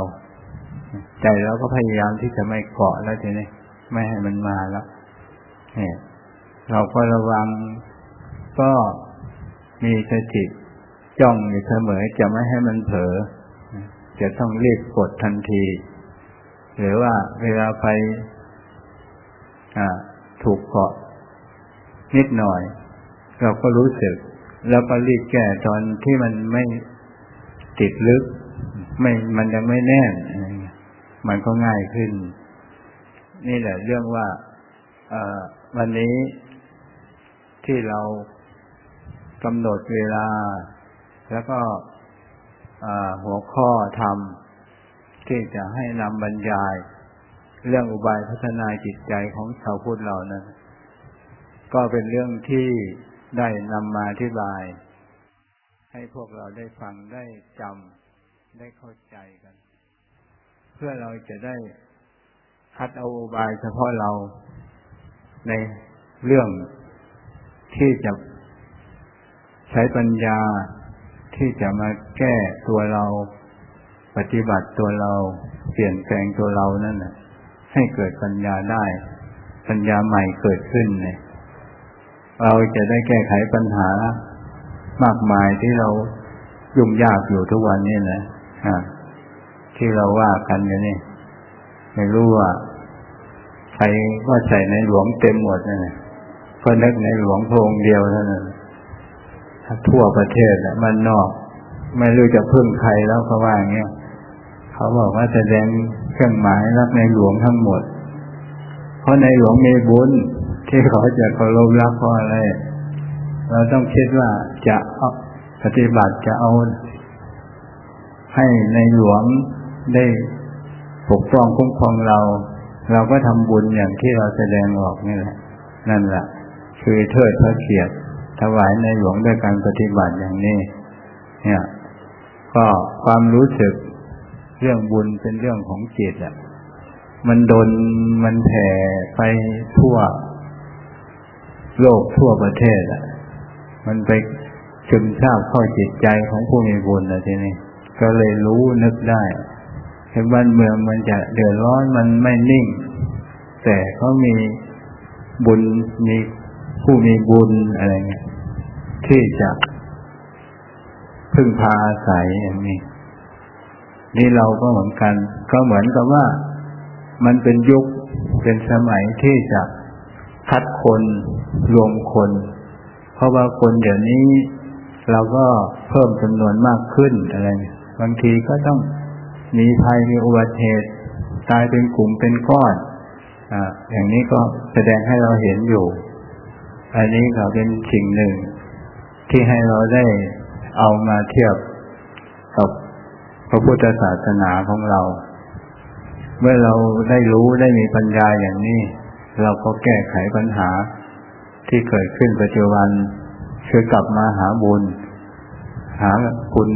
ใจเราก็พยายามที่จะไม่เกาะแล้วทีนี้ไม่ให้มันมาแล้วเนี่ยเราก็ระวังก็มีสติจ้องอยู่เสมอจะไม่ให้มันเผลอจะต้องรีบกดทันที หรือว่าเวลาไปถูกเกาะนิดหน่อย เราก็รู้สึก แล้วก็รีบแก้ตอนที่มันไม่ติดลึก ไม่มันยังไม่แน่นมันก็ง่ายขึ้น นี่แหละเรื่องว่าวันนี้ที่เรากำหนดเวลา แล้วก็หัวข้อธรรมที่จะให้นำบรรยาย เรื่องอุบายพัฒนาจิตใจของชาวพุทธเรานั้น ก็เป็นเรื่องที่ได้นำมาอธิบาย ให้พวกเราได้ฟังได้จำ ได้เข้าใจกัน เพื่อเราจะได้คัดเอาบายเฉพาะเราในเรื่องที่จะใช้ปัญญาที่จะมาแก้ตัวเราปฏิบัติตัวเราเปลี่ยนแปลงตัวเรานั่นนะให้เกิดปัญญาได้ ปัญญาใหม่เกิดขึ้นเนี่ยเราจะได้แก้ไขปัญหามากมายที่เรายุ่งยากอยู่ทุกวันนี้นะ ที่เราว่ากันอยู่นี่ ไม่รู้ว่าใครว่าใส่ในหลวงเต็มหมดนั่นแหละเพราะนึกในหลวงพงเดียวเท่านั้นทั่วประเทศและมันนอก ไม่รู้จะพึ่งใครแล้วเขาว่าอย่างเงี้ยเขาบอกว่าแสดงเครื่องหมายรักในหลวงทั้งหมด เพราะในหลวงมีบุญที่เขาจะเคารพรักเพราะอะไร เราต้องคิดว่าจะปฏิบัติจะเอา ให้ในหลวงได้ปกป้องคุ้มครองเรา เราก็ทำบุญอย่างที่เราแสดงออกนี่แหละ นั่นแหละคือเทิดพระเกียรติถวายในหลวงด้วยการปฏิบัติอย่างนี้ เนี่ย ก็ความรู้สึกเรื่องบุญเป็นเรื่องของจิตอะ มันดนมันแผ่ไปทั่วโลกทั่วประเทศอะ มันไปซึมซาบเข้าจิตใจของผู้มีบุญนะทีนี้ ก็เลยรู้นึกได้ถึงบ้านเมืองมันจะเดือดร้อนมันไม่นิ่ง แต่เขามีบุญมีผู้มีบุญอะไรเงี้ยที่จะพึ่งพาอาศัยอย่างนี้ นี่เราก็เหมือนกัน ก็เหมือนกับว่ามันเป็นยุคเป็นสมัยที่จะคัดคนรวมคน เพราะว่าคนเดี๋ยวนี้ เราก็เพิ่มจำนวนมากขึ้นอะไร บางทีก็ต้องมีภัยมีอุบัติเหตุตายเป็นกลุ่มเป็นก้อนอ่าอย่างนี้ก็แสดงให้เราเห็นอยู่ อันนี้ก็เป็นสิ่งหนึ่ง ที่ให้เราได้เอามาเทียบกับพระพุทธศาสนาของเรา เมื่อเราได้รู้ได้มีปัญญาอย่างนี้ เราก็แก้ไขปัญหาที่เกิดขึ้นปัจจุบันคือกลับมาหาบุญ หาคุณ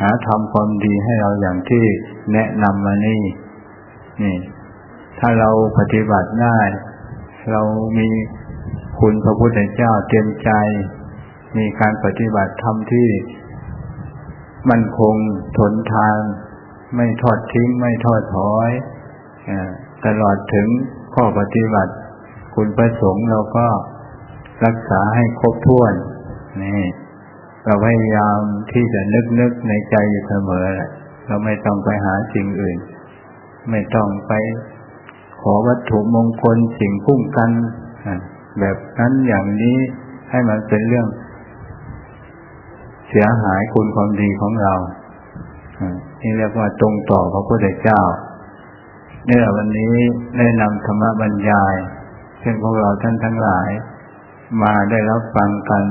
หาทำความดีให้เราอย่างที่แนะนำมานี่ นี่ ถ้าเราปฏิบัติได้ เรามีคุณพระพุทธเจ้าเต็มใจ มีการปฏิบัติธรรมที่มั่นคงทนทาน ไม่ทอดทิ้ง ไม่ทอดถอยตลอดถึงข้อปฏิบัติ คุณประสงค์เราก็รักษาให้ครบถ้วน นี่ เราพยายามที่จะนึกนึกในใจอยู่เสมอแหละเราไม่ต้องไปหาสิ่งอื่น ไม่ต้องไปขอวัตถุมงคลสิ่งพุ่งกันแบบนั้นอย่างนี้ให้มันเป็นเรื่อง เสียหายคุณความดีของเรานี่เรียกว่าตรงต่อพระพุทธเจ้าเนี่ยวันนี้ได้นำธรรมบรรยาย ซึ่งพวกเราท่านทั้งหลาย มาได้รับฟังกัน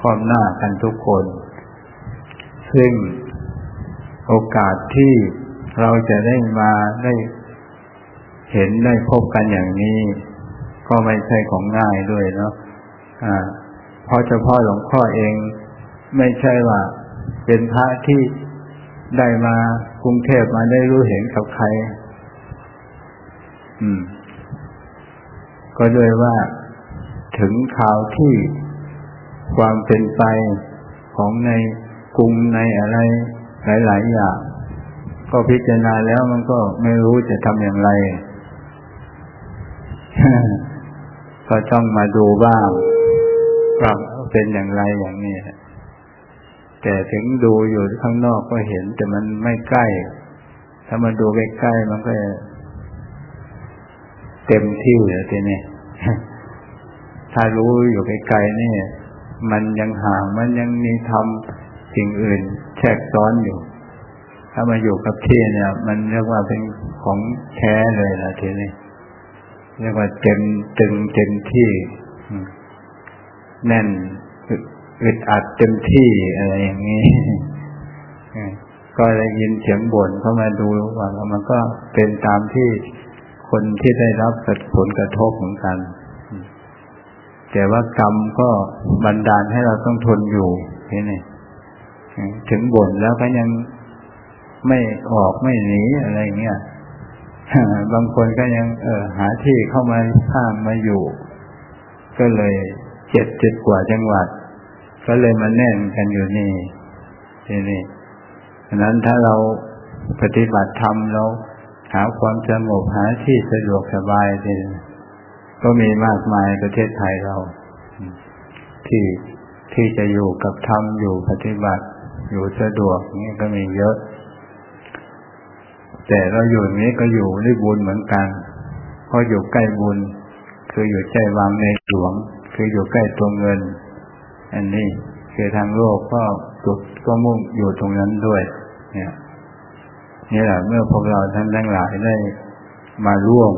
พร้อมหน้ากันทุกคน ซึ่งโอกาสที่เราจะได้มาได้เห็นได้พบกันอย่างนี้ ก็ไม่ใช่ของง่ายด้วยเนาะะเพราะเฉพาะหลวงพ่อเองไม่ใช่ว่าเป็นพระที่ได้มากรุงเทพมาได้รู้เห็นกับใคร อืม ก็ด้วยว่าถึงข่าวที่ ความเป็นไปของในกรุงในอะไรหลายๆอย่างก็พิจารณาแล้วมันก็ไม่รู้จะทำอย่างไร ก็ต้องมาดูบ้างว่าเป็นอย่างไรอย่างนี้แต่ถึงดูอยู่ข้างนอกก็เห็น แต่มันไม่ใกล้ ถ้ามาดูใกล้ๆมันก็เต็มที่เลยทีนี้ถ้ารู้อยู่ไกลๆนี่ มันยังห่างมันยังมีทำสิ่งอื่นแทรกซ้อนอยู่ ถ้ามาอยู่กับที่เนี่ย มันเรียกว่าเป็นของแท้เลยนะทีนี้เรียกว่าเต็มตึงเต็มที่แน่นอึดอัดเต็มที่อะไรอย่างนี้ก็ได้ยินเสียงบ่นเข้ามาดูว่ามันก็เป็นตามที่คนที่ได้รับผลกระทบเหมือนกัน แต่ว่ากรรมก็บันดาลให้เราต้องทนอยู่นี่ถึงบ่นแล้วก็ยังไม่ออกไม่หนีอะไรเงี้ยบางคนก็ยัง เออ หาที่เข้ามาข้างมาอยู่ ก็เลยเจ็ดเจ็ดกว่าจังหวัด ก็เลยมาแน่นกันอยู่นี่ที่นี่ฉะนั้นถ้าเราปฏิบัติธรรมเราหาความสงบหาที่สะดวกสบายนี่ ก็มีมากมายประเทศไทยเรา ที่ที่จะอยู่กับธรรมอยู่ปฏิบัติ อยู่สะดวกนี่ก็มีเยอะ แต่เราอยู่นี้ก็อยู่ด้วยบุญเหมือนกันเพราะอยู่ใกล้บุญ คืออยู่ใจวางในหลวง คืออยู่ใกล้ตัวเงิน อันนี้คือทางโลกก็จุดก็มุ่งอยู่ตรงนั้นด้วย เนี่ยนี่แหละเมื่อพวกเราท่านทั้งหลายได้มาร่วม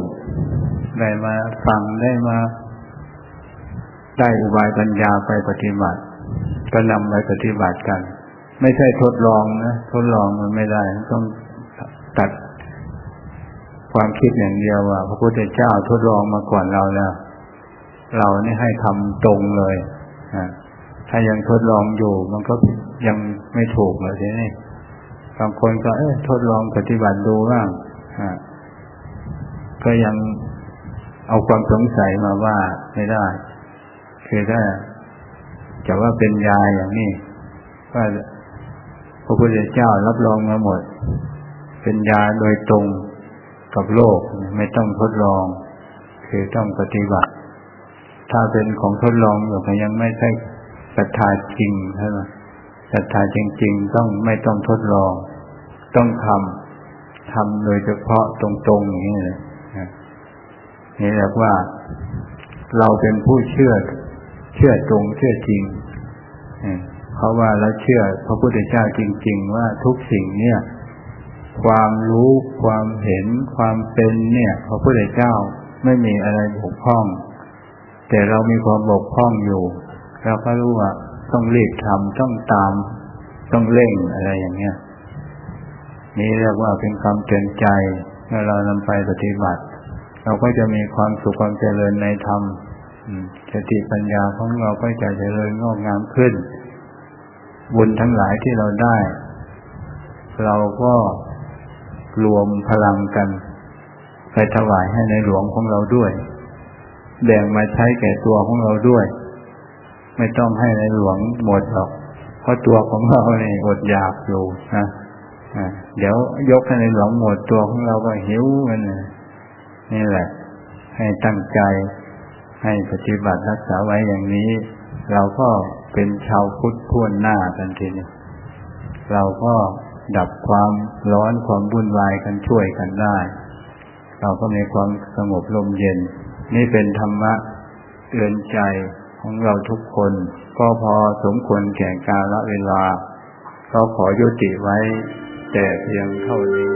ได้มาฟังได้มา ได้อุบายปัญญาไปปฏิบัติ ก็นำไปปฏิบัติกัน ไม่ใช่ทดลองนะทดลองมันไม่ได้ต้องตัดความคิดอย่างเดียวว่า พระพุทธเจ้าทดลองมาก่อนเราแล้ว เรานี่ให้ทำตรงเลยถ้ายังทดลองอยู่ มันก็ยังไม่ถูกเลยทีนี้บางคนก็เออทดลองปฏิบัติดูบ้างก็ยัง เอาความสงสัยมาว่าไม่ได้ คือถ้าจะว่าเป็นยาอย่างนี้ว่าพระพุทธเจ้ารับรองมาหมด เป็นยาโดยตรงกับโลกไม่ต้องทดลอง คือต้องปฏิบัติ ถ้าเป็นของทดลองอยู่ก็ยังไม่ใช่ศรัทธาจริงใช่ไหมศรัทธาจริง ๆ ต้องไม่ต้องทดลอง ต้องทำทำโดยเฉพาะตรงๆอย่างนี้เลย นี่เรียกว่า เราเป็นผู้เชื่อ เชื่อตรงเชื่อจริงเพราะว่าเราเชื่อพระพุทธเจ้าจริง ๆ ว่าทุกสิ่งเนี่ย ความรู้ความเห็นความเป็นเนี่ย พระพุทธเจ้าไม่มีอะไรบกพร่อง แต่เรามีความบกพร่องอยู่เราก็รู้ว่าต้องรีบทำต้องตาม ต้องเร่งอะไรอย่างเงี้ยนี่เรียกว่าเป็นคำเตือนใจเมื่อเรานำไปปฏิบัติ เราก็จะมีความสุขความเจริญในธรรมสติปัญญาของเราก็จะเจริญงอกงามขึ้น บุญทั้งหลายที่เราได้ เราก็รวมพลังกัน ไปถวายให้ในหลวงของเราด้วย แบ่งมาใช้แก่ตัวของเราด้วย ไม่ต้องให้ในหลวงหมดหรอก เพราะตัวของเราเนี่ยอดอยากอยู่นะเดี๋ยวยกให้ในหลวงหมดตัวของเราก็หิวกัน นี่แหละ ให้ตั้งใจ ให้ปฏิบัติรักษาไว้อย่างนี้ เราก็เป็นชาวพุทธทวนหน้ากันทีนี้เราก็ดับความร้อนความวุ่นวายกันช่วยกันได้ เราก็มีความสงบลมเย็น นี่เป็นธรรมะเตือนใจของเราทุกคน ก็พอสมควรแก่กาลเวลา ก็ขอยุติไว้แต่เพียงเท่านี้